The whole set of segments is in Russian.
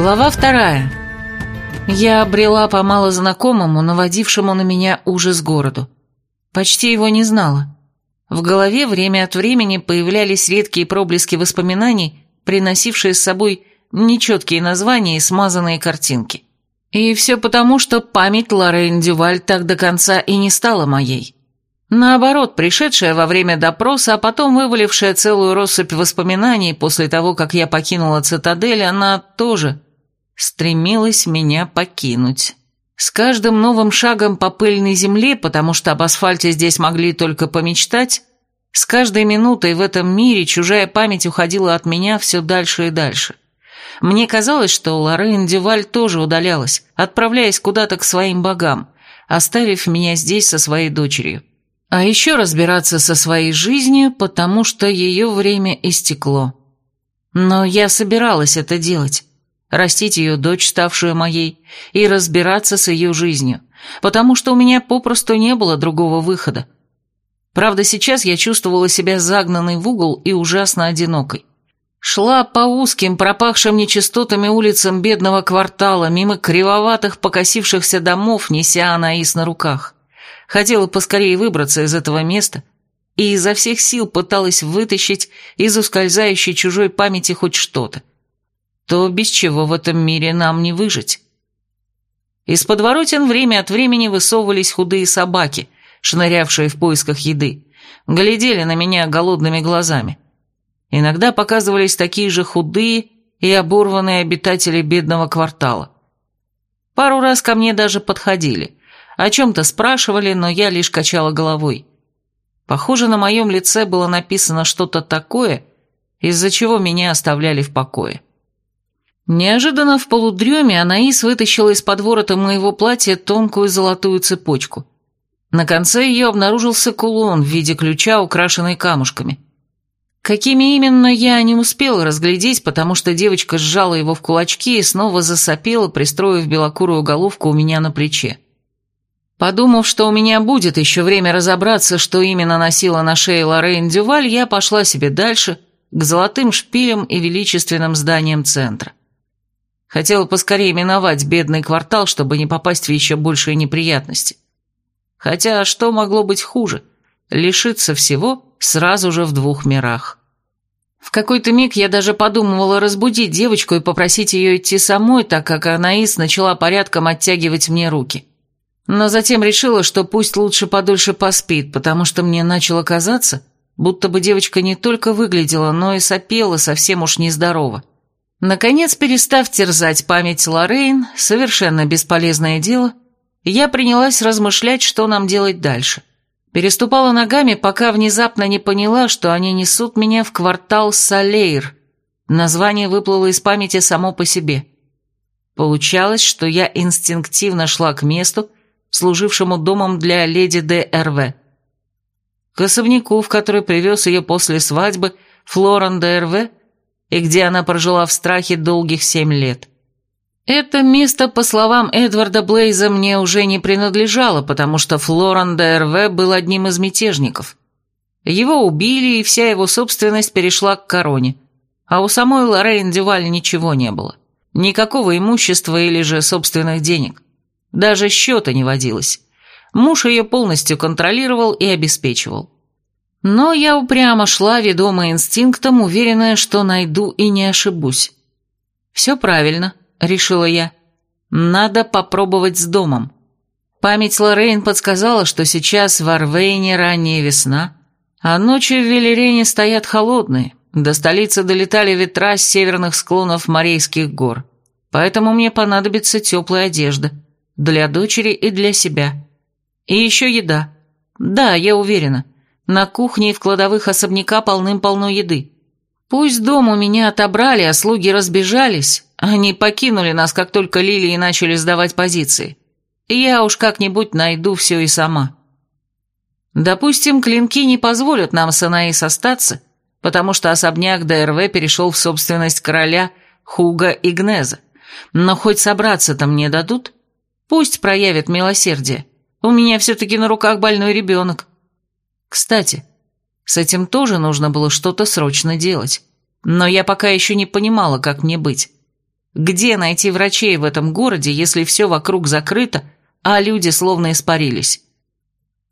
Глава вторая. Я обрела по малознакомому, наводившему на меня ужас городу. Почти его не знала. В голове время от времени появлялись редкие проблески воспоминаний, приносившие с собой нечеткие названия и смазанные картинки. И все потому, что память Лоррейн Дюваль так до конца и не стала моей. Наоборот, пришедшая во время допроса, а потом вывалившая целую россыпь воспоминаний после того, как я покинула цитадель, она тоже стремилась меня покинуть. С каждым новым шагом по пыльной земле, потому что об асфальте здесь могли только помечтать, с каждой минутой в этом мире чужая память уходила от меня все дальше и дальше. Мне казалось, что Лоррейн Дюваль тоже удалялась, отправляясь куда-то к своим богам, оставив меня здесь со своей дочерью. А еще разбираться со своей жизнью, потому что ее время истекло. Но я собиралась это делать. Растить ее дочь, ставшую моей, и разбираться с ее жизнью, потому что у меня попросту не было другого выхода. Правда, сейчас я чувствовала себя загнанной в угол и ужасно одинокой. Шла по узким, пропахшим нечистотами улицам бедного квартала, мимо кривоватых, покосившихся домов, неся Анаис на руках. Хотела поскорее выбраться из этого места и изо всех сил пыталась вытащить из ускользающей чужой памяти хоть что-то. То, без чего в этом мире нам не выжить. Из подворотен время от времени высовывались худые собаки, шнырявшие в поисках еды, глядели на меня голодными глазами. Иногда показывались такие же худые и оборванные обитатели бедного квартала. Пару раз ко мне даже подходили – о чем-то спрашивали, но я лишь качала головой. Похоже, на моем лице было написано что-то такое, из-за чего меня оставляли в покое. Неожиданно в полудреме Анаис вытащила из-под ворота моего платья тонкую золотую цепочку. На конце ее обнаружился кулон в виде ключа, украшенный камушками. Какими именно я не успела разглядеть, потому что девочка сжала его в кулачки и снова засопела, пристроив белокурую головку у меня на плече. Подумав, что у меня будет еще время разобраться, что именно носила на шее Лоррейн Дюваль, я пошла себе дальше, к золотым шпилям и величественным зданиям центра. Хотела поскорее миновать бедный квартал, чтобы не попасть в еще большие неприятности. Хотя что могло быть хуже? Лишиться всего сразу же в двух мирах. В какой-то миг я даже подумывала разбудить девочку и попросить ее идти самой, так как Анаис начала порядком оттягивать мне руки. Но затем решила, что пусть лучше подольше поспит, потому что мне начало казаться, будто бы девочка не только выглядела, но и сопела совсем уж нездорово. Наконец, перестав терзать память Лоррейн, совершенно бесполезное дело, я принялась размышлять, что нам делать дальше. Переступала ногами, пока внезапно не поняла, что они несут меня в квартал Салейр. Название выплыло из памяти само по себе. Получалось, что я инстинктивно шла к месту, служившему домом для леди Д.Р.В. К особняку, в который привез ее после свадьбы Флорен Д.Р.В., и где она прожила в страхе долгих семь лет. Это место, по словам Эдварда Блейза, мне уже не принадлежало, потому что Флорен Д.Р.В. был одним из мятежников. Его убили, и вся его собственность перешла к короне, а у самой Лоррейн Дюваль ничего не было. Никакого имущества или же собственных денег. Даже счета не водилось. Муж ее полностью контролировал и обеспечивал. Но я упрямо шла, ведомая инстинктом, уверенная, что найду и не ошибусь. «Все правильно», — решила я. «Надо попробовать с домом». Память Лоррейн подсказала, что сейчас в Арвейне ранняя весна, а ночи в Велерене стоят холодные, до столицы долетали ветра с северных склонов Морейских гор, поэтому мне понадобится теплая одежда — для дочери и для себя. И еще еда. Да, я уверена. На кухне и в кладовых особняка полным-полно еды. Пусть дом у меня отобрали, а слуги разбежались, они покинули нас, как только лилии начали сдавать позиции. Я уж как-нибудь найду все и сама. Допустим, клинки не позволят нам с Анаис остаться, потому что особняк ДРВ перешел в собственность короля Хуга Игнеза. Но хоть собраться-то мне дадут? Пусть проявит милосердие. У меня все-таки на руках больной ребенок. Кстати, с этим тоже нужно было что-то срочно делать. Но я пока еще не понимала, как мне быть. Где найти врачей в этом городе, если все вокруг закрыто, а люди словно испарились?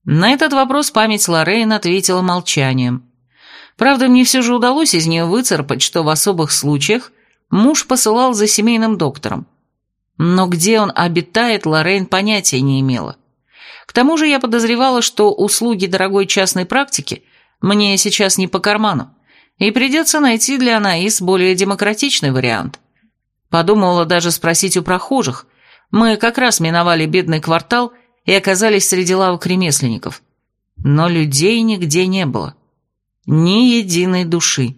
На этот вопрос память Лоррейн ответила молчанием. Правда, мне все же удалось из нее выцарпать, что в особых случаях муж посылал за семейным доктором. Но где он обитает, Лоррейн понятия не имела. К тому же я подозревала, что услуги дорогой частной практики мне сейчас не по карману, и придется найти для Анаис более демократичный вариант. Подумала даже спросить у прохожих. Мы как раз миновали бедный квартал и оказались среди лавок ремесленников. Но людей нигде не было. Ни единой души.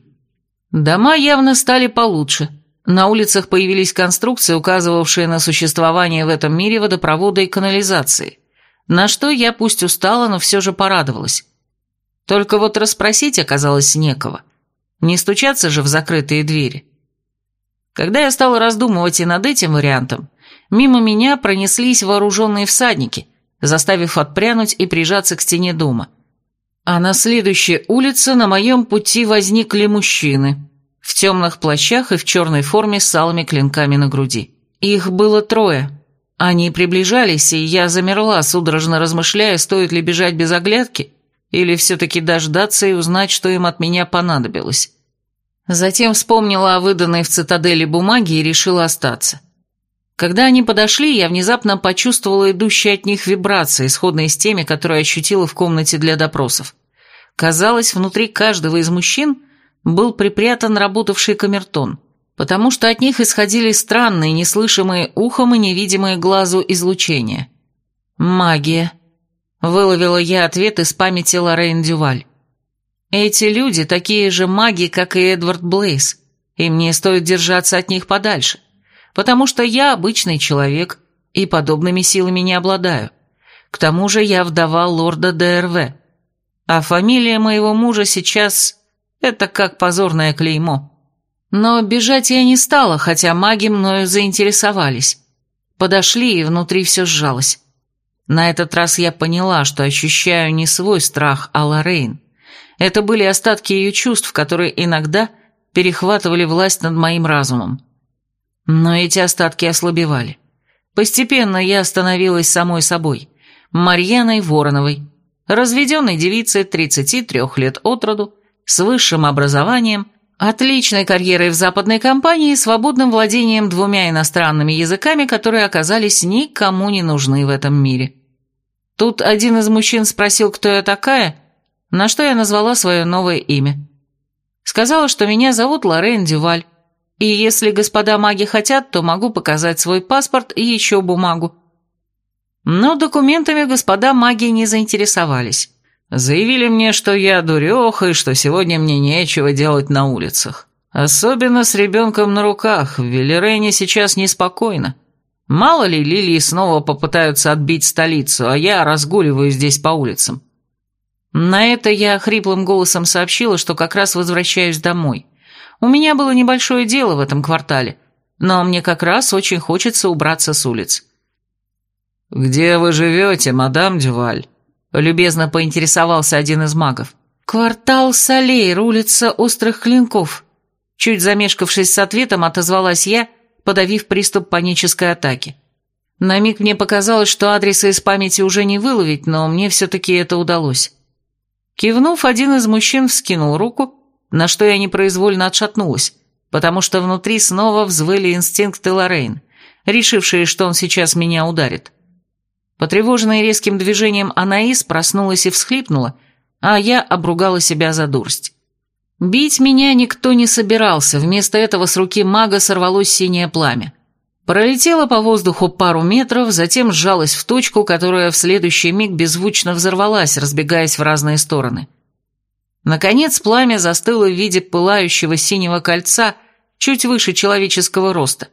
Дома явно стали получше. На улицах появились конструкции, указывавшие на существование в этом мире водопровода и канализации. На что я пусть устала, но все же порадовалась. Только вот расспросить оказалось некого. Не стучаться же в закрытые двери. Когда я стала раздумывать и над этим вариантом, мимо меня пронеслись вооруженные всадники, заставив отпрянуть и прижаться к стене дома. А на следующей улице на моем пути возникли мужчины в темных плащах и в черной форме с алыми клинками на груди. Их было трое. Они приближались, и я замерла, судорожно размышляя, стоит ли бежать без оглядки или все-таки дождаться и узнать, что им от меня понадобилось. Затем вспомнила о выданной в цитадели бумаге и решила остаться. Когда они подошли, я внезапно почувствовала идущие от них вибрации, сходные с теми, которые ощутила в комнате для допросов. Казалось, внутри каждого из мужчин был припрятан работавший камертон, потому что от них исходили странные, неслышимые ухом и невидимые глазу излучения. «Магия», Выловила я ответ из памяти Лоррейн Дюваль. Эти люди такие же маги, как и Эдвард Блейз, и мне стоит держаться от них подальше, потому что я обычный человек и подобными силами не обладаю. К тому же я вдова лорда ДРВ, а фамилия моего мужа сейчас — это как позорное клеймо. Но бежать я не стала, хотя маги мною заинтересовались. Подошли, и внутри все сжалось. На этот раз я поняла, что ощущаю не свой страх, а Лоррейн. Это были остатки ее чувств, которые иногда перехватывали власть над моим разумом. Но эти остатки ослабевали. Постепенно я становилась самой собой, Марьяной Вороновой, разведенной девицей 33 лет от роду, с высшим образованием, отличной карьерой в западной компании свободным владением двумя иностранными языками, которые оказались никому не нужны в этом мире. Тут один из мужчин спросил, кто я такая, на что я назвала свое новое имя. Сказала, что меня зовут Лорен Дюваль, и если господа маги хотят, то могу показать свой паспорт и еще бумагу. Но документами господа маги не заинтересовались. Заявили мне, что я дуреха и что сегодня мне нечего делать на улицах. Особенно с ребенком на руках, в Велерене сейчас неспокойно. Мало ли, лилии снова попытаются отбить столицу, а я разгуливаю здесь по улицам. На это я хриплым голосом сообщила, что как раз возвращаюсь домой. У меня было небольшое дело в этом квартале, но мне как раз очень хочется убраться с улиц. «Где вы живете, мадам Дюваль?» — любезно поинтересовался один из магов. «Квартал Салейр, улица Острых Клинков». Чуть замешкавшись с ответом, отозвалась я — подавив приступ панической атаки. На миг мне показалось, что адреса из памяти уже не выловить, но мне все-таки это удалось. Кивнув, один из мужчин вскинул руку, на что я непроизвольно отшатнулась, потому что внутри снова взвыли инстинкты Лоррейн, решившие, что он сейчас меня ударит. Потревоженная резким движением Анаис проснулась и всхлипнула, а я обругала себя за дурсть. Бить меня никто не собирался, вместо этого с руки мага сорвалось синее пламя. Пролетело по воздуху пару метров, затем сжалось в точку, которая в следующий миг беззвучно взорвалась, разбегаясь в разные стороны. Наконец пламя застыло в виде пылающего синего кольца чуть выше человеческого роста,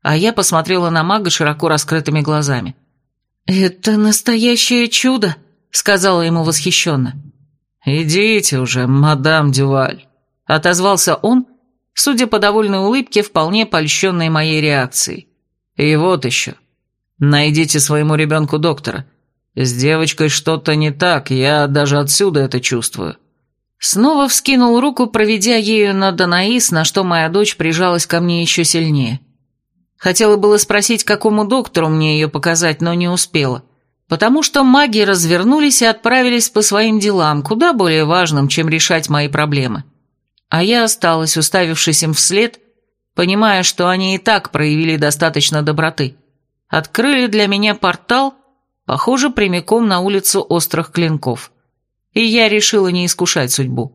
а я посмотрела на мага широко раскрытыми глазами. «Это настоящее чудо», — сказала ему восхищенно. «Идите уже, мадам Дюваль», — отозвался он, судя по довольной улыбке, вполне польщенной моей реакцией. «И вот еще. Найдите своему ребенку доктора. С девочкой что-то не так, я даже отсюда это чувствую». Снова вскинул руку, проведя ею на Данаис, на что моя дочь прижалась ко мне еще сильнее. Хотела было спросить, какому доктору мне ее показать, но не успела, потому что маги развернулись и отправились по своим делам, куда более важным, чем решать мои проблемы. А я осталась, уставившись им вслед, понимая, что они и так проявили достаточно доброты. Открыли для меня портал, похоже, прямиком на улицу Острых Клинков. И я решила не искушать судьбу.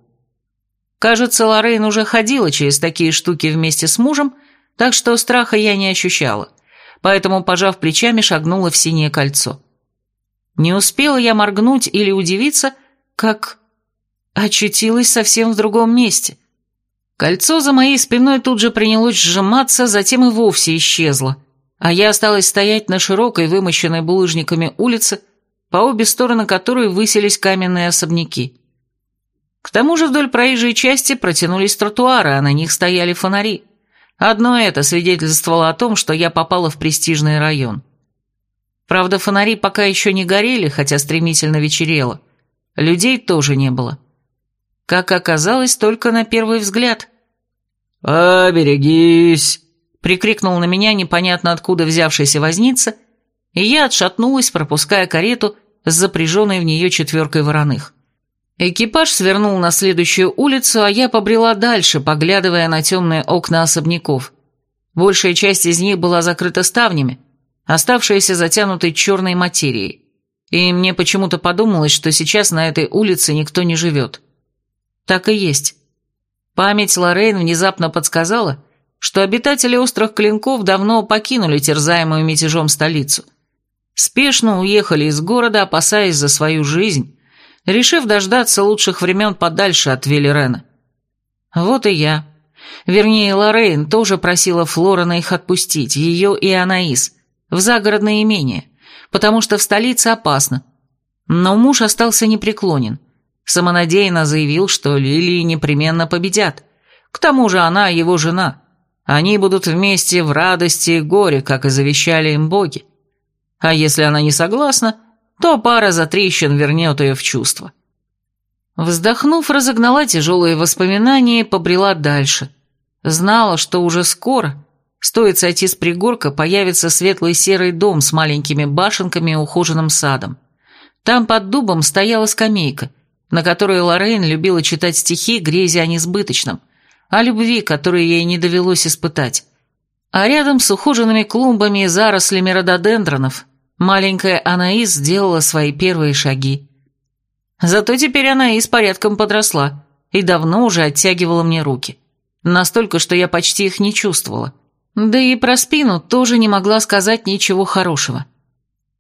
Кажется, Лоррейн уже ходила через такие штуки вместе с мужем, так что страха я не ощущала, поэтому, пожав плечами, шагнула в синее кольцо. Не успела я моргнуть или удивиться, как очутилась совсем в другом месте. Кольцо за моей спиной тут же принялось сжиматься, затем и вовсе исчезло, а я осталась стоять на широкой, вымощенной булыжниками улице, по обе стороны которой высились каменные особняки. К тому же вдоль проезжей части протянулись тротуары, а на них стояли фонари. Одно это свидетельствовало о том, что я попала в престижный район. Правда, фонари пока еще не горели, хотя стремительно вечерело. Людей тоже не было. Как оказалось, только на первый взгляд. «Оберегись!» — прикрикнул на меня непонятно откуда взявшийся возница, и я отшатнулась, пропуская карету с запряженной в нее четверкой вороных. Экипаж свернул на следующую улицу, а я побрела дальше, поглядывая на темные окна особняков. Большая часть из них была закрыта ставнями, оставшаяся затянутой черной материей. И мне почему-то подумалось, что сейчас на этой улице никто не живет. Так и есть. Память Лоррейн внезапно подсказала, что обитатели острых клинков давно покинули терзаемую мятежом столицу. Спешно уехали из города, опасаясь за свою жизнь, решив дождаться лучших времен подальше от Велерена. Вот и я. Вернее, Лоррейн тоже просила Флорена их отпустить, ее и Анаис, в загородное имение, потому что в столице опасно. Но муж остался непреклонен. Самонадеянно заявил, что Лилии непременно победят. К тому же она его жена. Они будут вместе в радости и горе, как и завещали им боги. А если она не согласна, то пара затрещин вернет ее в чувство. Вздохнув, разогнала тяжелые воспоминания и побрела дальше. Знала, что уже скоро, стоит сойти с пригорка, появится светлый серый дом с маленькими башенками и ухоженным садом. Там под дубом стояла скамейка, на которой Лоррейн любила читать стихи, грезя о несбыточном, о любви, которую ей не довелось испытать. А рядом с ухоженными клумбами и зарослями рододендронов Маленькая Анаис сделала свои первые шаги. Зато теперь Анаис порядком подросла и давно уже оттягивала мне руки. Настолько, что я почти их не чувствовала. Да и про спину тоже не могла сказать ничего хорошего.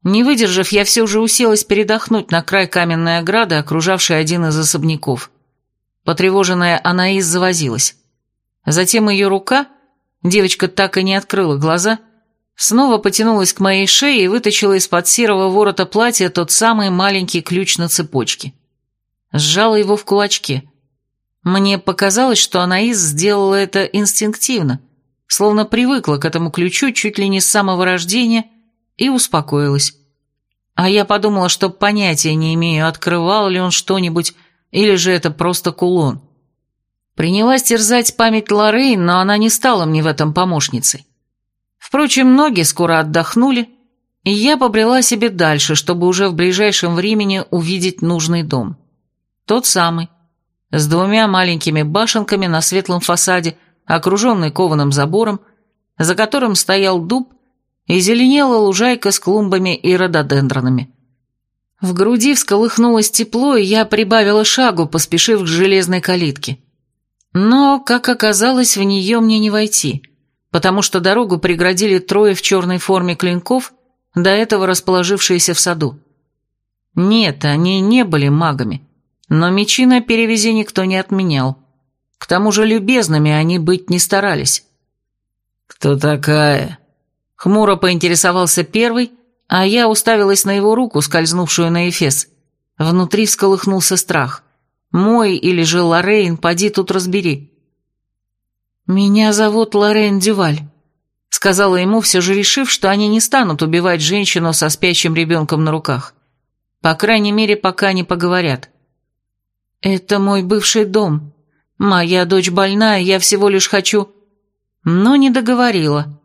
Не выдержав, я все же уселась передохнуть на край каменной ограды, окружавшей один из особняков. Потревоженная Анаис завозилась. Затем ее рука, девочка так и не открыла глаза, — Снова потянулась к моей шее и вытащила из-под серого ворота платья тот самый маленький ключ на цепочке. Сжала его в кулачке. Мне показалось, что Анаис сделала это инстинктивно, словно привыкла к этому ключу чуть ли не с самого рождения и успокоилась. А я подумала, что понятия не имею, открывал ли он что-нибудь, или же это просто кулон. Принялась терзать память Лоррейн, но она не стала мне в этом помощницей. Впрочем, ноги скоро отдохнули, и я побрела себе дальше, чтобы уже в ближайшем времени увидеть нужный дом. Тот самый, с двумя маленькими башенками на светлом фасаде, окруженный кованым забором, за которым стоял дуб и зеленела лужайка с клумбами и рододендронами. В груди всколыхнулось тепло, и я прибавила шагу, поспешив к железной калитке. Но, как оказалось, в нее мне не войти — потому что дорогу преградили трое в черной форме клинков, до этого расположившиеся в саду. Нет, они не были магами, но мечи на перевязи никто не отменял. К тому же любезными они быть не старались. «Кто такая?» Хмуро поинтересовался первый, а я уставилась на его руку, скользнувшую на Эфес. Внутри всколыхнулся страх. «Мой или же Лоррейн, поди тут разбери». «Меня зовут Лорен Дюваль», — сказала ему, все же решив, что они не станут убивать женщину со спящим ребенком на руках. По крайней мере, пока не поговорят. «Это мой бывший дом. Моя дочь больная, я всего лишь хочу...» Но не договорила.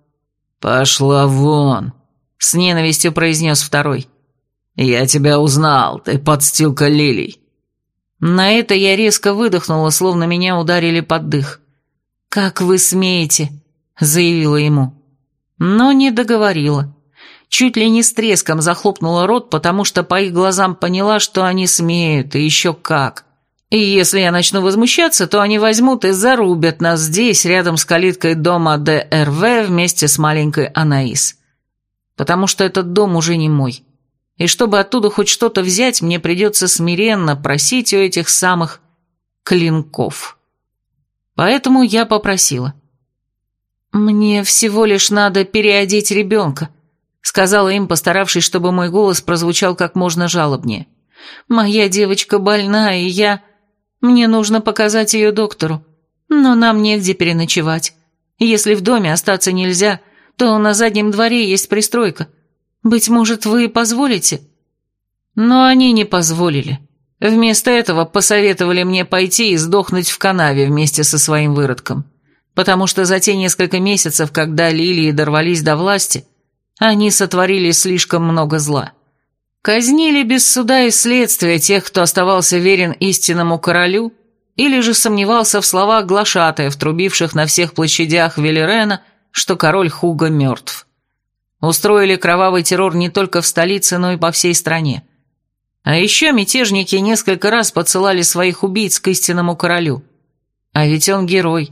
«Пошла вон!» — с ненавистью произнес второй. «Я тебя узнал, ты подстилка лилий». На это я резко выдохнула, словно меня ударили под дых. «Как вы смеете?» — заявила ему. Но не договорила. Чуть ли не с треском захлопнула рот, потому что по их глазам поняла, что они смеют, и еще как. И если я начну возмущаться, то они возьмут и зарубят нас здесь, рядом с калиткой дома ДРВ вместе с маленькой Анаис. Потому что этот дом уже не мой. И чтобы оттуда хоть что-то взять, мне придется смиренно просить у этих самых клинков. Поэтому я попросила. «Мне всего лишь надо переодеть ребенка», сказала им, постаравшись, чтобы мой голос прозвучал как можно жалобнее. «Моя девочка больна, и я...» Мне нужно показать ее доктору, но нам негде переночевать. Если в доме остаться нельзя, то на заднем дворе есть пристройка. Быть может, вы позволите?» Но они не позволили. Вместо этого посоветовали мне пойти и сдохнуть в канаве вместе со своим выродком. Потому что за те несколько месяцев, когда Лилии дорвались до власти, они сотворили слишком много зла. Казнили без суда и следствия тех, кто оставался верен истинному королю, или же сомневался в словах глашатаев, трубивших на всех площадях Велерена, что король Хуга мертв. Устроили кровавый террор не только в столице, но и по всей стране. А еще мятежники несколько раз подсылали своих убийц к истинному королю. А ведь он герой.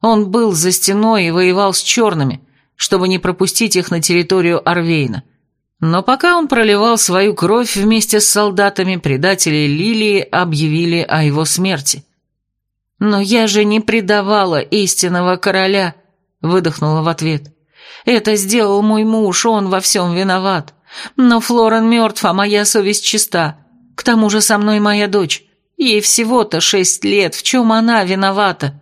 Он был за стеной и воевал с черными, чтобы не пропустить их на территорию Арвейна. Но пока он проливал свою кровь вместе с солдатами, предатели Лилии объявили о его смерти. «Но я же не предавала истинного короля», — выдохнула в ответ. «Это сделал мой муж, он во всем виноват. Но Флорен мертв, а моя совесть чиста. К тому же со мной моя дочь. Ей всего-то шесть лет, в чем она виновата?»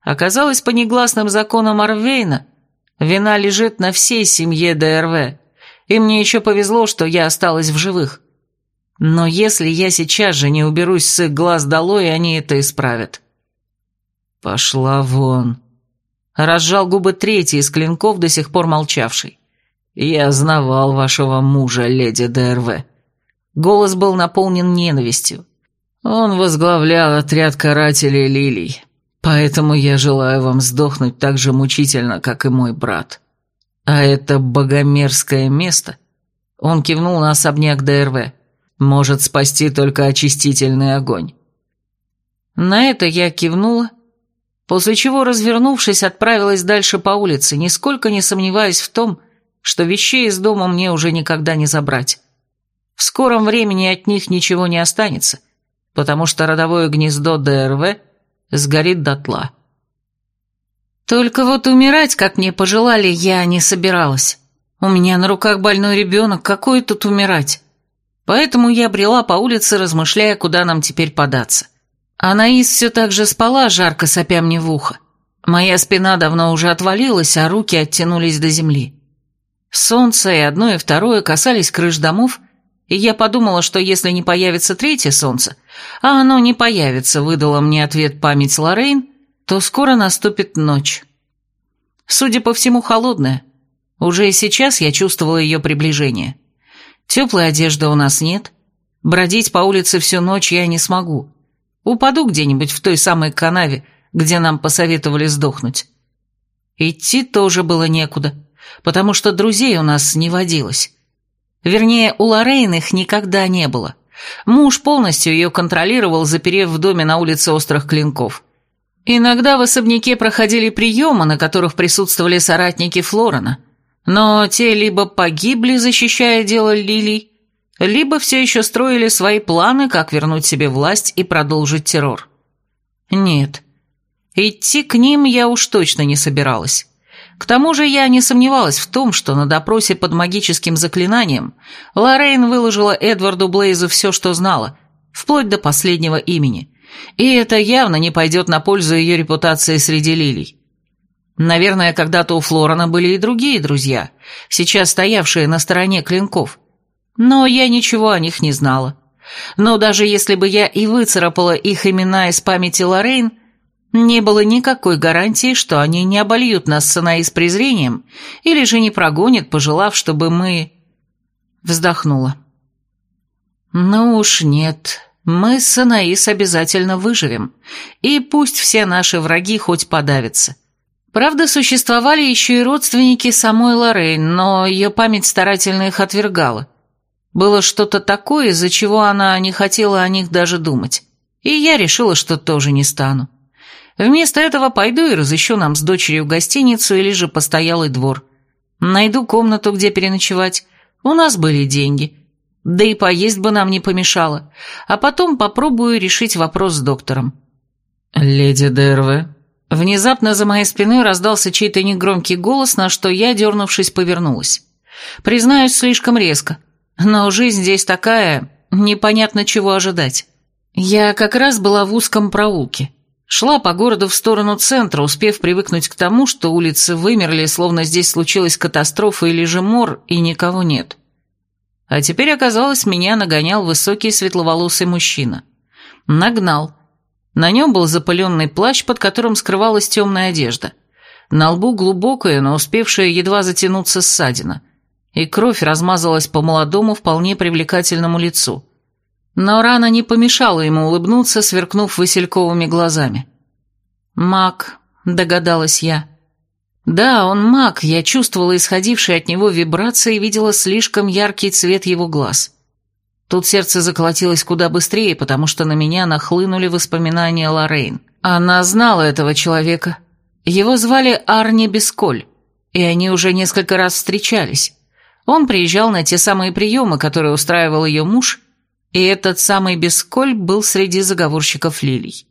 Оказалось, по негласным законам Арвейна, вина лежит на всей семье ДРВ и мне еще повезло, что я осталась в живых. Но если я сейчас же не уберусь с их глаз долой, они это исправят. Пошла вон. Разжал губы третий из клинков, до сих пор молчавший. Я знавал вашего мужа, леди ДРВ. Голос был наполнен ненавистью. Он возглавлял отряд карателей лилий, поэтому я желаю вам сдохнуть так же мучительно, как и мой брат. «А это богомерзкое место?» Он кивнул на особняк ДРВ. «Может спасти только очистительный огонь». На это я кивнула, после чего, развернувшись, отправилась дальше по улице, нисколько не сомневаясь в том, что вещей из дома мне уже никогда не забрать. В скором времени от них ничего не останется, потому что родовое гнездо ДРВ сгорит дотла. Только вот умирать, как мне пожелали, я не собиралась. У меня на руках больной ребенок, какой тут умирать? Поэтому я брела по улице, размышляя, куда нам теперь податься. Анаис все так же спала, жарко сопя мне в ухо. Моя спина давно уже отвалилась, а руки оттянулись до земли. Солнце и одно, и второе касались крыш домов, и я подумала, что если не появится третье солнце, а оно не появится, выдала мне ответ память Лоррейн, то скоро наступит ночь. Судя по всему, холодная. Уже и сейчас я чувствовала ее приближение. Теплой одежды у нас нет. Бродить по улице всю ночь я не смогу. Упаду где-нибудь в той самой канаве, где нам посоветовали сдохнуть. Идти тоже было некуда, потому что друзей у нас не водилось. Вернее, у Лоррейн их никогда не было. Муж полностью ее контролировал, заперев в доме на улице Острых Клинков. Иногда в особняке проходили приемы, на которых присутствовали соратники Флорена, но те либо погибли, защищая дело Лилий, либо все еще строили свои планы, как вернуть себе власть и продолжить террор. Нет, идти к ним я уж точно не собиралась. К тому же я не сомневалась в том, что на допросе под магическим заклинанием Лоррейн выложила Эдварду Блейзу все, что знала, вплоть до последнего имени – и это явно не пойдет на пользу ее репутации среди лилий. Наверное, когда-то у Флорана были и другие друзья, сейчас стоявшие на стороне клинков. Но я ничего о них не знала. Но даже если бы я и выцарапала их имена из памяти Лоррейн, Не было никакой гарантии, что они не обольют нас с Анаис презрением или же не прогонят, пожелав, чтобы мы... Вздохнула. Ну уж нет, мы с Анаис обязательно выживем, и пусть все наши враги хоть подавятся. Правда, существовали еще и родственники самой Лоррейн, но ее память старательно их отвергала. Было что-то такое, из-за чего она не хотела о них даже думать. И я решила, что тоже не стану. Вместо этого пойду и разыщу нам с дочерью гостиницу или же постоялый двор. Найду комнату, где переночевать. У нас были деньги. Да и поесть бы нам не помешало. А потом попробую решить вопрос с доктором. «Леди Дерве», Внезапно за моей спиной раздался чей-то негромкий голос, на что я, дернувшись, повернулась. Признаюсь, слишком резко. Но жизнь здесь такая, непонятно чего ожидать. Я как раз была в узком проулке. Шла по городу в сторону центра, успев привыкнуть к тому, что улицы вымерли, словно здесь случилась катастрофа или же мор, и никого нет. А теперь оказалось, меня нагонял высокий светловолосый мужчина. Нагнал. На нем был запыленный плащ, под которым скрывалась темная одежда. На лбу глубокая, но успевшая едва затянуться ссадина. И кровь размазалась по молодому, вполне привлекательному лицу. Но рана не помешала ему улыбнуться, сверкнув васильковыми глазами. «Маг», — догадалась я. «Да, он маг, я чувствовала исходившие от него вибрации и видела слишком яркий цвет его глаз». Тут сердце заколотилось куда быстрее, потому что на меня нахлынули воспоминания Лоррейн. Она знала этого человека. Его звали Арни Бесколь, и они уже несколько раз встречались. Он приезжал на те самые приемы, которые устраивал ее муж, и этот самый Бесколь был среди заговорщиков лилий.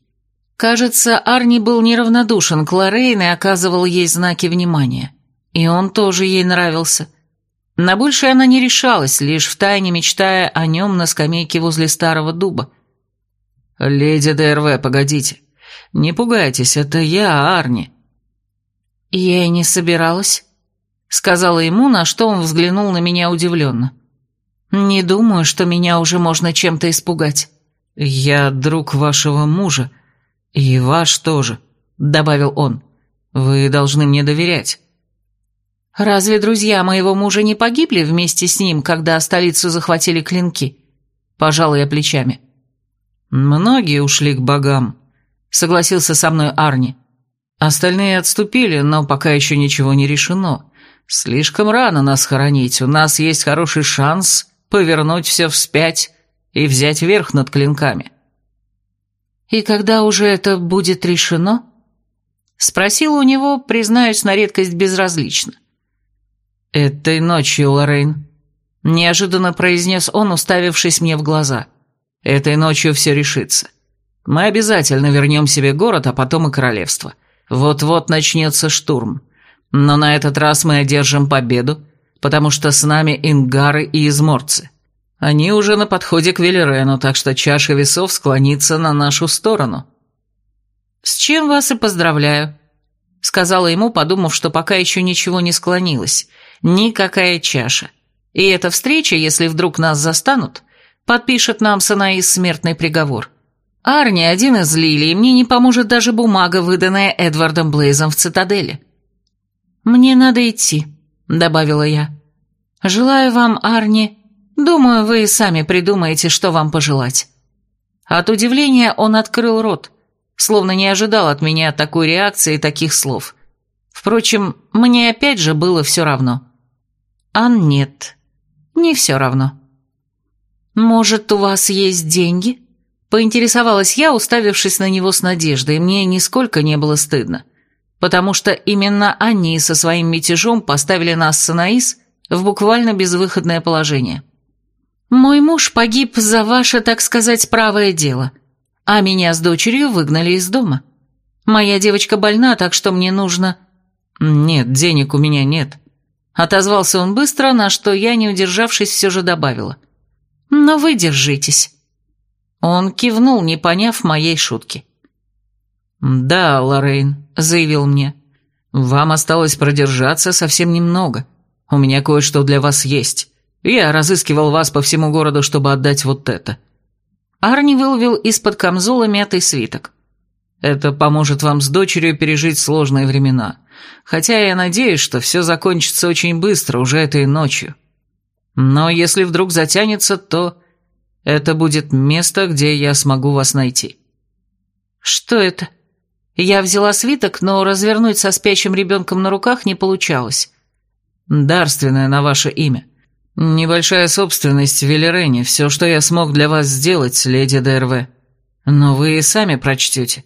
Кажется, Арни был неравнодушен к Лоррейн и оказывал ей знаки внимания. И он тоже ей нравился. На большее она не решалась, лишь втайне мечтая о нем на скамейке возле старого дуба. «Леди ДРВ, погодите. Не пугайтесь, это я, Арни». «Я и не собиралась», — сказала ему, на что он взглянул на меня удивленно. «Не думаю, что меня уже можно чем-то испугать». «Я друг вашего мужа, и ваш тоже», — добавил он. «Вы должны мне доверять». Разве друзья моего мужа не погибли вместе с ним, когда столицу захватили клинки? Пожал я плечами. Многие ушли к богам, согласился со мной Арни. Остальные отступили, но пока еще ничего не решено. Слишком рано нас хоронить, у нас есть хороший шанс повернуть все вспять и взять верх над клинками. И когда уже это будет решено? Спросила у него, признаюсь, на редкость безразлично. «Этой ночью, Лоррейн», — неожиданно произнес он, уставившись мне в глаза. «Этой ночью все решится. Мы обязательно вернем себе город, а потом и королевство. Вот-вот начнется штурм. Но на этот раз мы одержим победу, потому что с нами ингары и изморцы. Они уже на подходе к Велерену, так что чаша весов склонится на нашу сторону». «С чем вас и поздравляю», — сказала ему, подумав, что пока еще ничего не склонилось — Никакая чаша. И эта встреча, если вдруг нас застанут, подпишет нам с Анаис смертный приговор. Арни один из лилий, мне не поможет даже бумага, выданная Эдвардом Блейзом в цитадели. «Мне надо идти», — добавила я. «Желаю вам, Арни. Думаю, вы сами придумаете, что вам пожелать». От удивления он открыл рот, словно не ожидал от меня такой реакции и таких слов. Впрочем, мне опять же было все равно. А нет, не все равно. «Может, у вас есть деньги?» Поинтересовалась я, уставившись на него с надеждой, мне нисколько не было стыдно, потому что именно они со своим мятежом поставили нас с Анаис в буквально безвыходное положение. «Мой муж погиб за ваше, так сказать, правое дело, а меня с дочерью выгнали из дома. Моя девочка больна, так что мне нужно...» «Нет, денег у меня нет», Отозвался он быстро, на что я, не удержавшись, все же добавила. «Но вы держитесь». Он кивнул, не поняв моей шутки. «Да, Лоррейн», — заявил мне, — «вам осталось продержаться совсем немного. У меня кое-что для вас есть. Я разыскивал вас по всему городу, чтобы отдать вот это». Арни выловил из-под камзола мятый свиток. Это поможет вам с дочерью пережить сложные времена. Хотя я надеюсь, что все закончится очень быстро, уже этой ночью. Но если вдруг затянется, то это будет место, где я смогу вас найти». «Что это?» Я взяла свиток, но развернуть со спящим ребенком на руках не получалось. «Дарственное на ваше имя. Небольшая собственность в Велерене, все, что я смог для вас сделать, леди ДРВ. Но вы и сами прочтете».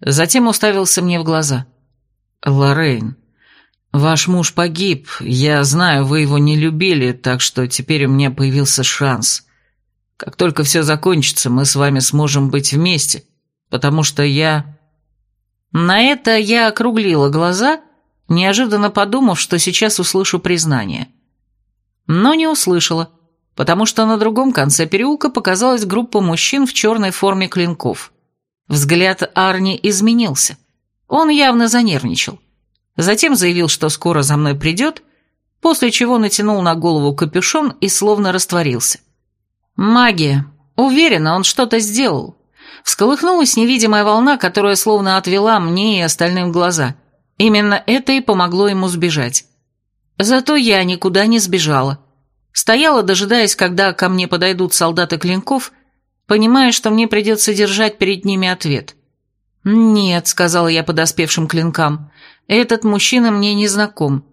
Затем уставился мне в глаза. «Лоррейн, ваш муж погиб, я знаю, вы его не любили, так что теперь у меня появился шанс. Как только все закончится, мы с вами сможем быть вместе, потому что я...» На это я округлила глаза, неожиданно подумав, что сейчас услышу признание. Но не услышала, потому что на другом конце переулка показалась группа мужчин в черной форме клинков. Взгляд Арни изменился. Он явно занервничал. Затем заявил, что скоро за мной придет, после чего натянул на голову капюшон и словно растворился. Магия. Уверена, он что-то сделал. Всколыхнулась невидимая волна, которая словно отвела мне и остальным глаза. Именно это и помогло ему сбежать. Зато я никуда не сбежала. Стояла, дожидаясь, когда ко мне подойдут солдаты клинков, понимая, что мне придется держать перед ними ответ. «Нет», — сказала я подоспевшим клинкам, — «этот мужчина мне не знаком.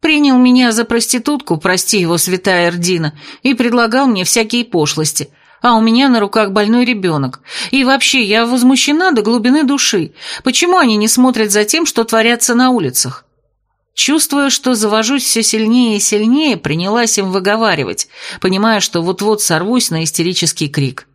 Принял меня за проститутку, прости его, святая Эрдина, и предлагал мне всякие пошлости, а у меня на руках больной ребенок. И вообще, я возмущена до глубины души. Почему они не смотрят за тем, что творятся на улицах?» Чувствуя, что завожусь все сильнее и сильнее, принялась им выговаривать, понимая, что вот-вот сорвусь на истерический крик.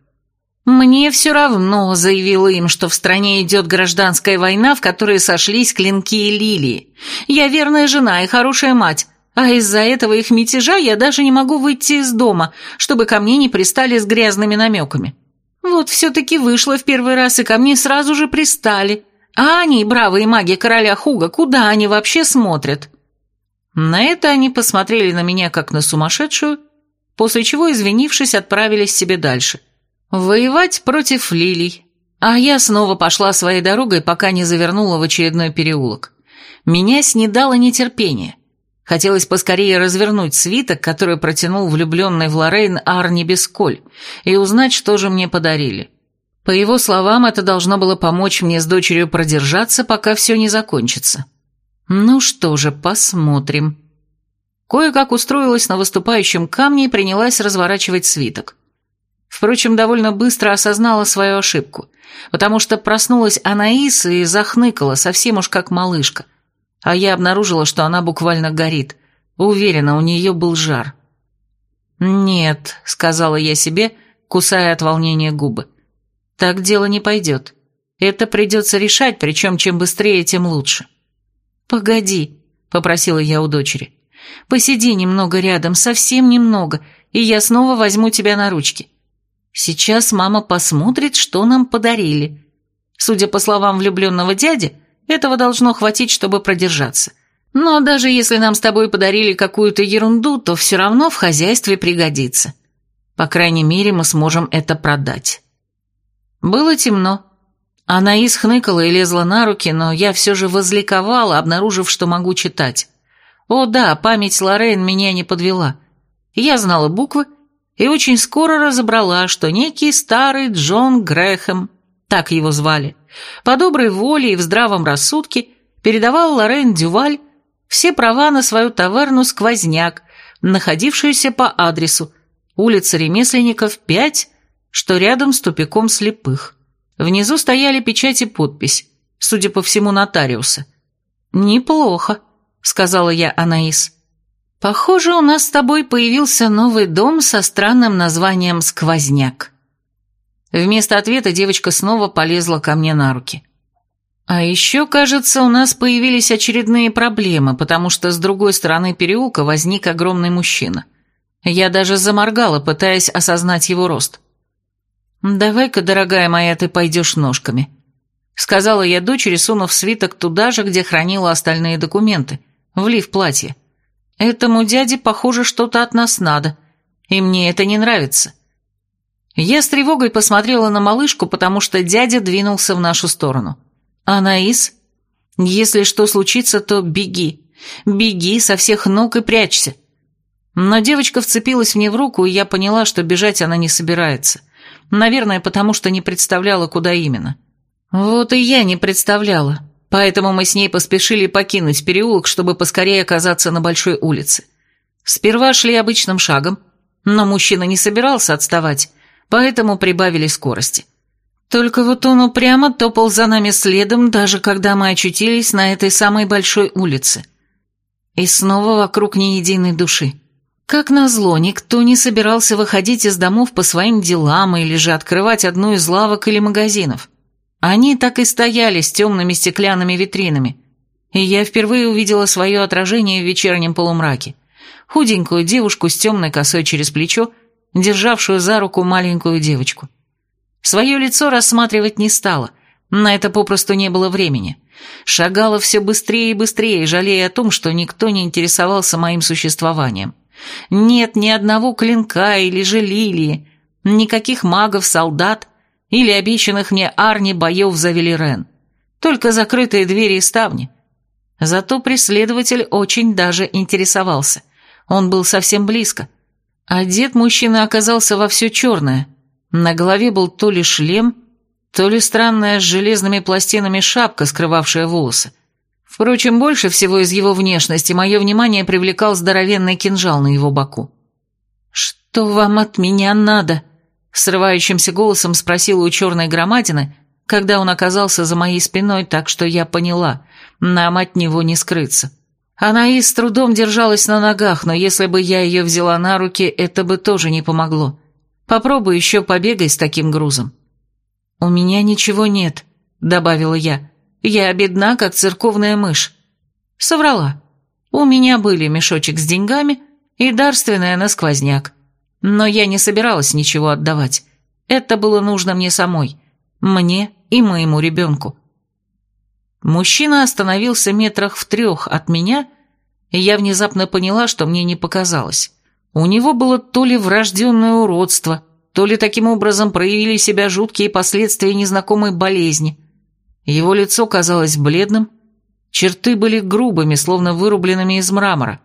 «Мне все равно», — заявила им, что в стране идет гражданская война, в которой сошлись клинки и лилии. «Я верная жена и хорошая мать, а из-за этого их мятежа я даже не могу выйти из дома, чтобы ко мне не пристали с грязными намеками. Вот все-таки вышло в первый раз, и ко мне сразу же пристали. А они, бравые маги короля Хуга, куда они вообще смотрят?» На это они посмотрели на меня, как на сумасшедшую, после чего, извинившись, отправились себе дальше. Воевать против лилий. А я снова пошла своей дорогой, пока не завернула в очередной переулок. Меня снедало нетерпение. Хотелось поскорее развернуть свиток, который протянул влюбленный в Лоррейн Арни Бесколь, и узнать, что же мне подарили. По его словам, это должно было помочь мне с дочерью продержаться, пока все не закончится. Ну что же, посмотрим. Кое-как устроилась на выступающем камне и принялась разворачивать свиток. Впрочем, довольно быстро осознала свою ошибку, потому что проснулась Анаис и захныкала, совсем уж как малышка. А я обнаружила, что она буквально горит. Уверена, у нее был жар. «Нет», — сказала я себе, кусая от волнения губы. «Так дело не пойдет. Это придется решать, причем чем быстрее, тем лучше». «Погоди», — попросила я у дочери. «Посиди немного рядом, совсем немного, и я снова возьму тебя на ручки. Сейчас мама посмотрит, что нам подарили. Судя по словам влюбленного дяди, этого должно хватить, чтобы продержаться. Но даже если нам с тобой подарили какую-то ерунду, то все равно в хозяйстве пригодится. По крайней мере, мы сможем это продать. Было темно. Она исхныкала и лезла на руки, но я все же возликовала, обнаружив, что могу читать. О да, память Лоррейн меня не подвела. Я знала буквы и очень скоро разобрала, что некий старый Джон Грэхэм, так его звали, по доброй воле и в здравом рассудке передавал Лорен Дюваль все права на свою таверну «Сквозняк», находившуюся по адресу улица Ремесленников, 5, что рядом с тупиком слепых. Внизу стояли печать и подпись, судя по всему, нотариуса. «Неплохо», — сказала я Анаис. Похоже, у нас с тобой появился новый дом со странным названием «Сквозняк». Вместо ответа девочка снова полезла ко мне на руки. А еще, кажется, у нас появились очередные проблемы, потому что с другой стороны переулка возник огромный мужчина. Я даже заморгала, пытаясь осознать его рост. «Давай-ка, дорогая моя, ты пойдешь ножками», — сказала я дочери, сунув свиток туда же, где хранила остальные документы, влив платье. Этому дяде, похоже, что-то от нас надо, и мне это не нравится. Я с тревогой посмотрела на малышку, потому что дядя двинулся в нашу сторону. «Анаис, если что случится, то беги. Беги со всех ног и прячься». Но девочка вцепилась мне в руку, и я поняла, что бежать она не собирается. Наверное, потому что не представляла, куда именно. Вот и я не представляла, поэтому мы с ней поспешили покинуть переулок, чтобы поскорее оказаться на большой улице. Сперва шли обычным шагом, но мужчина не собирался отставать, поэтому прибавили скорости. Только вот он упрямо топал за нами следом, даже когда мы очутились на этой самой большой улице. И снова вокруг ни единой души. Как назло, никто не собирался выходить из домов по своим делам или же открывать одну из лавок или магазинов. Они так и стояли с темными стеклянными витринами, и я впервые увидела свое отражение в вечернем полумраке. Худенькую девушку с темной косой через плечо, державшую за руку маленькую девочку. Свое лицо рассматривать не стала, на это попросту не было времени. Шагала все быстрее и быстрее, жалея о том, что никто не интересовался моим существованием. Нет ни одного клинка или же лилии, никаких магов-солдат или обещанных мне арни боев за Велирен. Только закрытые двери и ставни. Зато преследователь очень даже интересовался. Он был совсем близко. Одет мужчина оказался во все черное, на голове был то ли шлем, то ли странная с железными пластинами шапка, скрывавшая волосы. Впрочем, больше всего из его внешности мое внимание привлекал здоровенный кинжал на его боку. «Что вам от меня надо?» — срывающимся голосом спросила у черной громадины, когда он оказался за моей спиной, так что я поняла, нам от него не скрыться. Она и с трудом держалась на ногах, но если бы я ее взяла на руки, это бы тоже не помогло. Попробуй еще побегай с таким грузом». «У меня ничего нет», — добавила я. «Я бедна, как церковная мышь». Соврала. У меня были мешочек с деньгами и дарственная на сквозняк. Но я не собиралась ничего отдавать. Это было нужно мне самой. Мне и моему ребенку. Мужчина остановился метрах в трех от меня, и я внезапно поняла, что мне не показалось. У него было то ли врожденное уродство, то ли таким образом проявили себя жуткие последствия незнакомой болезни. Его лицо казалось бледным, черты были грубыми, словно вырубленными из мрамора.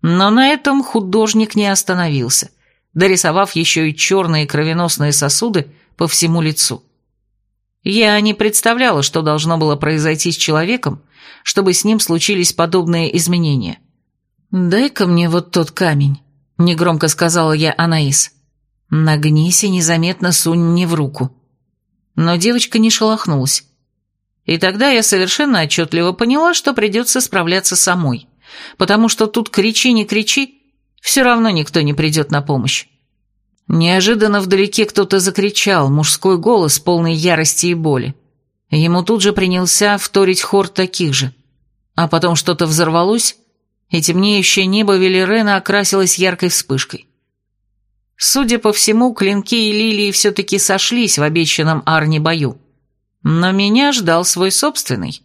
Но на этом художник не остановился, дорисовав еще и черные кровеносные сосуды по всему лицу. Я не представляла, что должно было произойти с человеком, чтобы с ним случились подобные изменения. «Дай-ка мне вот тот камень», негромко сказала я Анаис. «Нагнись и незаметно сунь мне в руку». Но девочка не шелохнулась. И тогда я совершенно отчетливо поняла, что придется справляться самой, потому что тут кричи, не кричи, все равно никто не придет на помощь. Неожиданно вдалеке кто-то закричал, мужской голос, полный ярости и боли. Ему тут же принялся вторить хор таких же. А потом что-то взорвалось, и темнеющее небо Велерена окрасилось яркой вспышкой. Судя по всему, клинки и лилии все-таки сошлись в обещанном Арне бою. Но меня ждал свой собственный.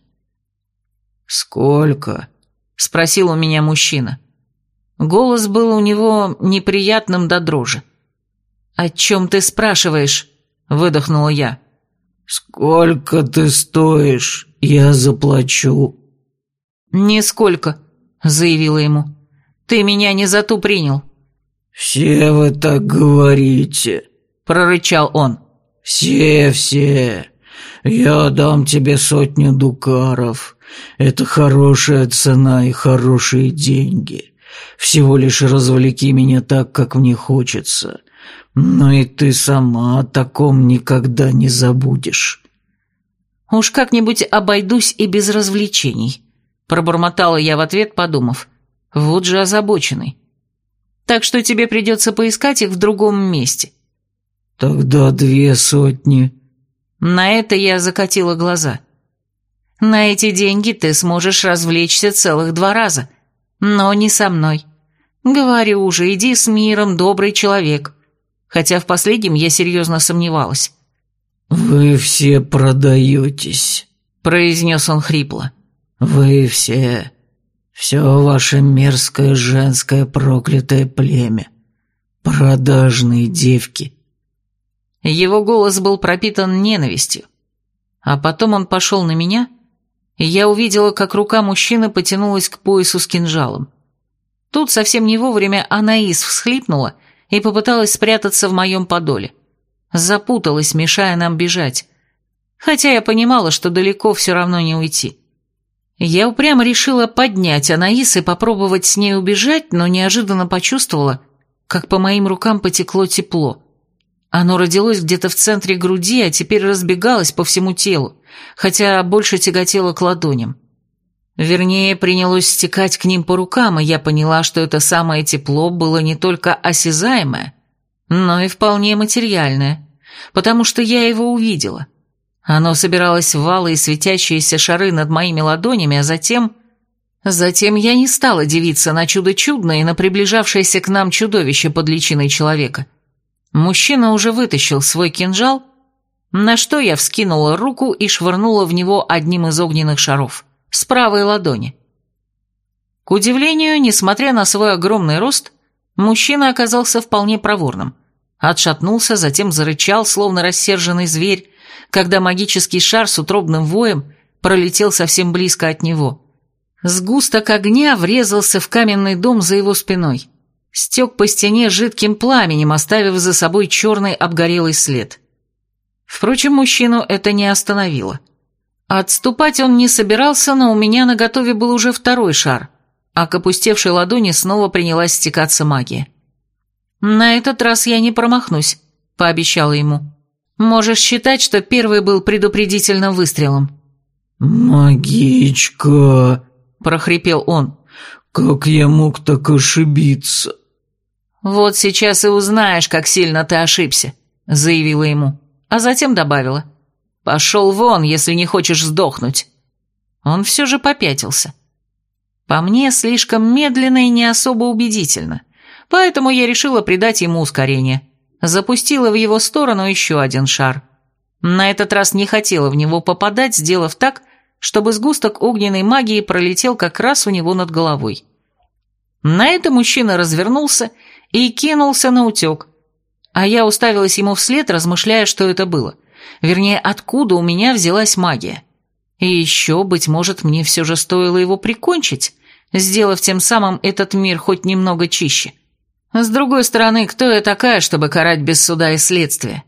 «Сколько?» — спросил у меня мужчина. Голос был у него неприятным до дрожи. «О чем ты спрашиваешь?» — выдохнула я. «Сколько ты стоишь? Я заплачу». «Нисколько», заявила ему. «Ты меня не за ту принял». «Все вы так говорите», — прорычал он. «Все-все. Я дам тебе сотню дукаров. Это хорошая цена и хорошие деньги. Всего лишь развлеки меня так, как мне хочется. Но и ты сама о таком никогда не забудешь». «Уж как-нибудь обойдусь и без развлечений», Пробормотала я в ответ, подумав. Вот же озабоченный. Так что тебе придется поискать их в другом месте. Тогда две сотни. На это я закатила глаза. На эти деньги ты сможешь развлечься целых два раза. Но не со мной. Говорю уже, иди с миром, добрый человек. Хотя в последнем я серьезно сомневалась. «Вы все продаетесь», — произнес он хрипло. Вы все, все ваше мерзкое женское проклятое племя, продажные девки». Его голос был пропитан ненавистью. А потом он пошел на меня, и я увидела, как рука мужчины потянулась к поясу с кинжалом. Тут совсем не вовремя Анаис всхлипнула и попыталась спрятаться в моем подоле. Запуталась, мешая нам бежать. Хотя я понимала, что далеко все равно не уйти. Я упрямо решила поднять Анаис и попробовать с ней убежать, но неожиданно почувствовала, как по моим рукам потекло тепло. Оно родилось где-то в центре груди, а теперь разбегалось по всему телу, хотя больше тяготело к ладоням. Вернее, принялось стекать к ним по рукам, и я поняла, что это самое тепло было не только осязаемое, но и вполне материальное, потому что я его увидела. Оно собиралось в валы и светящиеся шары над моими ладонями, а затем... Затем я не стала дивиться на чудо чудное и на приближавшееся к нам чудовище под личиной человека. Мужчина уже вытащил свой кинжал, на что я вскинула руку и швырнула в него одним из огненных шаров с правой ладони. К удивлению, несмотря на свой огромный рост, мужчина оказался вполне проворным. Отшатнулся, затем зарычал, словно рассерженный зверь, когда магический шар с утробным воем пролетел совсем близко от него. Сгусток огня врезался в каменный дом за его спиной. Стек по стене жидким пламенем, оставив за собой черный обгорелый след. Впрочем, мужчину это не остановило. Отступать он не собирался, но у меня на готове был уже второй шар, а к опустевшей ладони снова принялась стекаться магия. «На этот раз я не промахнусь», — пообещала ему. «Можешь считать, что первый был предупредительным выстрелом». «Магичка», — прохрипел он. «Как я мог так ошибиться?» «Вот сейчас и узнаешь, как сильно ты ошибся», — заявила ему, а затем добавила. «Пошел вон, если не хочешь сдохнуть». Он все же попятился. По мне, слишком медленно и не особо убедительно, поэтому я решила придать ему ускорение. Запустила в его сторону еще один шар. На этот раз не хотела в него попадать, сделав так, чтобы сгусток огненной магии пролетел как раз у него над головой. На это мужчина развернулся и кинулся на утек, а я уставилась ему вслед, размышляя, что это было. Вернее, откуда у меня взялась магия. И еще, быть может, мне все же стоило его прикончить, сделав тем самым этот мир хоть немного чище. С другой стороны, кто я такая, чтобы карать без суда и следствия?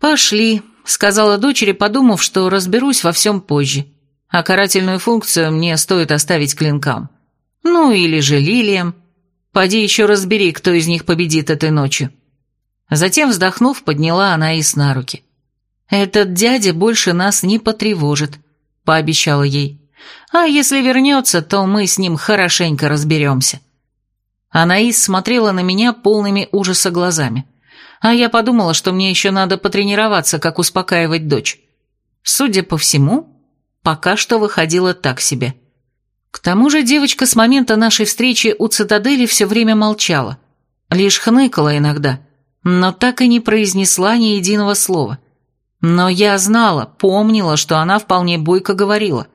«Пошли», — сказала дочери, подумав, что разберусь во всем позже, а карательную функцию мне стоит оставить клинкам. Ну или же лилиям. Поди еще разбери, кто из них победит этой ночью. Затем, вздохнув, подняла Анаис на руки. «Этот дядя больше нас не потревожит», — пообещала ей. «А если вернется, то мы с ним хорошенько разберемся». Анаис смотрела на меня полными ужаса глазами. А я подумала, что мне еще надо потренироваться, как успокаивать дочь. Судя по всему, пока что выходило так себе. К тому же девочка с момента нашей встречи у цитадели все время молчала, лишь хныкала иногда, но так и не произнесла ни единого слова. Но я знала, помнила, что она вполне бойко говорила.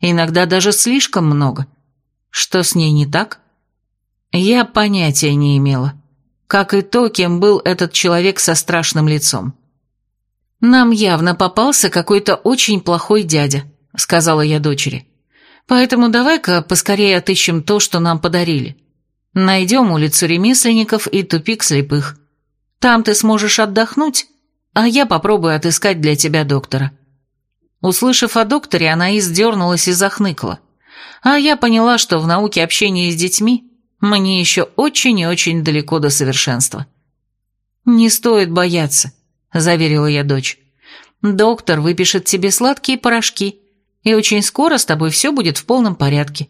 Иногда даже слишком много. Что с ней не так? Я понятия не имела. Как и то, кем был этот человек со страшным лицом. «Нам явно попался какой-то очень плохой дядя», — сказала я дочери. «Поэтому давай-ка поскорее отыщем то, что нам подарили. Найдем улицу ремесленников и тупик слепых. Там ты сможешь отдохнуть, а я попробую отыскать для тебя доктора». Услышав о докторе, она издернулась и захныкала. А я поняла, что в науке общения с детьми мне еще очень и очень далеко до совершенства. «Не стоит бояться», — заверила я дочь. «Доктор выпишет тебе сладкие порошки, и очень скоро с тобой все будет в полном порядке».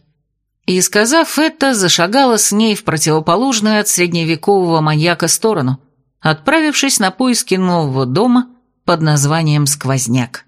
И, сказав это, зашагала с ней в противоположную от средневекового маньяка сторону — отправившись на поиски нового дома под названием «Сквозняк».